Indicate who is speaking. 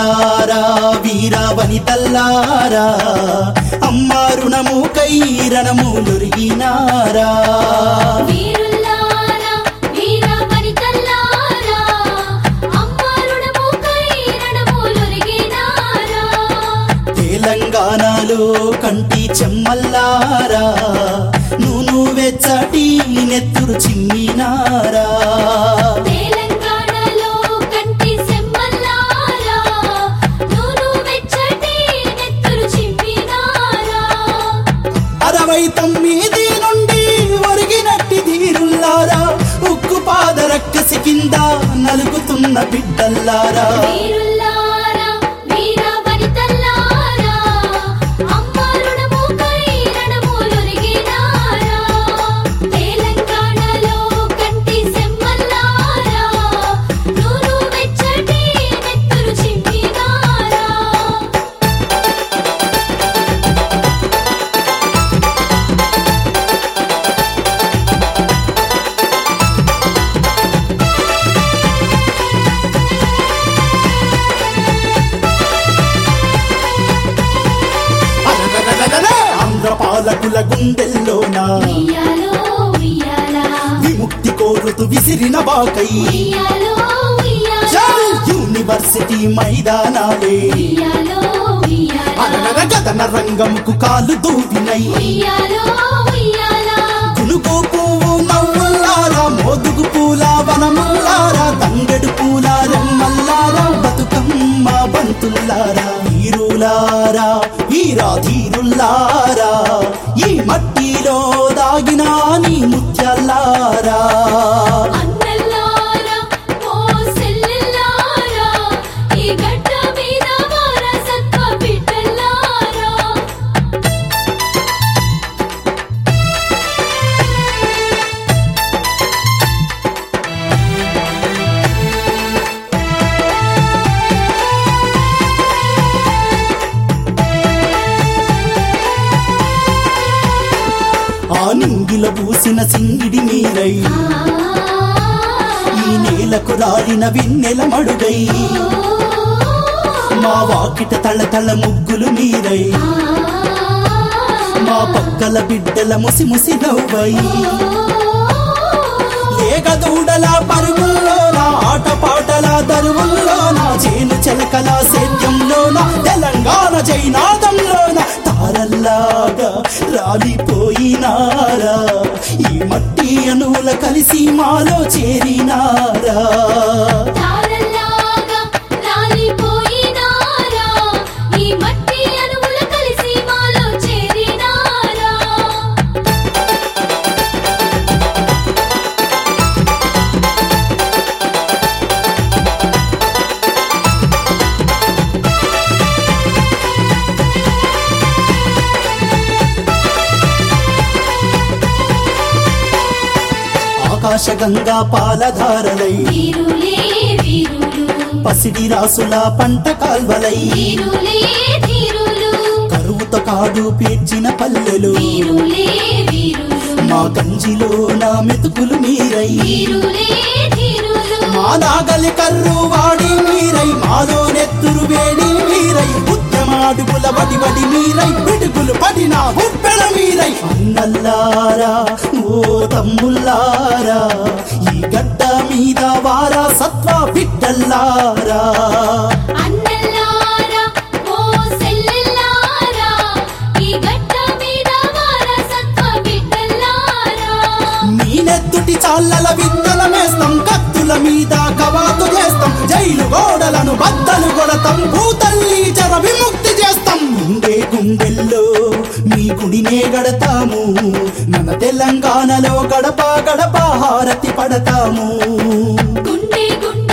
Speaker 1: వీరులారా వీర వనితల్లారా అమ్మ రుణము కై రణములొరిగినారా
Speaker 2: వీరుల్లారా వీర వనితల్లారా అమ్మ రుణముకై రణములొరిగినారా
Speaker 1: తెలంగాణలో కంటి చెమ్మల్లారా నూను వెచ్చటి నెత్తురు చిమ్మినారా. కింద నలుగుతున్న బిడ్డల్లారా. పాలకుల గుండెల్లోన విముక్తి కోరుతూ విసిరిన బాకై యూనివర్సిటీ మైదానాలే. అరనర గదన రంగంకు కాలు దూవినై. గునుగు పువ్వు నవ్వుల్లారా మోదుగు పూల వనముల్లారా తంగెడు పూల రెమ్మల్లారా బతుకమ్మ బంతుల్లారా. వీరులారా వీరాధీరుల్లారా ఈ మట్టిలో దాగిన నీ
Speaker 2: ముత్యల్లారా
Speaker 1: ఆ నింగిల పూసిన సింగిడి మీరై. ఈ నేలకు రాలిన వెన్నెల మడుగై. మా వాకిట తళతళ ముగ్గులు మీరై. మా పక్కల బిడ్డల ముసి ముసి నవ్వై. ఏగదూడల పరుగుల్లోన జైనాదంలోన తారల్లాగా రాలిపోయినారా? ఈ మట్టి అణువుల కలిసి మాలో చేరినారా? ఆకాశగంగా పాలధారలై.
Speaker 2: వీరులే వీరులు.
Speaker 1: పసిడి రాసుల పంట కాల్వలై. కరువుతో కాడు పేర్చిన పల్లెలు. మా గంజిలో నా మెతుకులు మీరై. మా నాగలి కర్రు వాడి మీరై. మాలో నెత్తురు వేడి మీరై. ఉద్యమాడుగుల వడి వడి మీరై. పిడుగులు మీరై అన్నల్లారా ఓ తమ్ముల్లారా ఈ గడ్డ మీద వారా సత్వ బిడ్డల్లారా.
Speaker 2: అన్నల్లారా ఓ సెల్లెల్లారా ఈ గడ్డ మీద వారసత్వ బిడ్డల్లారా.
Speaker 1: మీ నెత్తుటి చాల్లల విత్తనమేస్తాం కత్తుల మీద కవాతు చేస్తాం జైలు గోడలను బద్దలు కొడతాం భూతల్లి గుండెల్లో నీ గుడినే గడతాము. మన తెలంగాణలో గడప గడప హారతి పడతాము. గుండె గుండె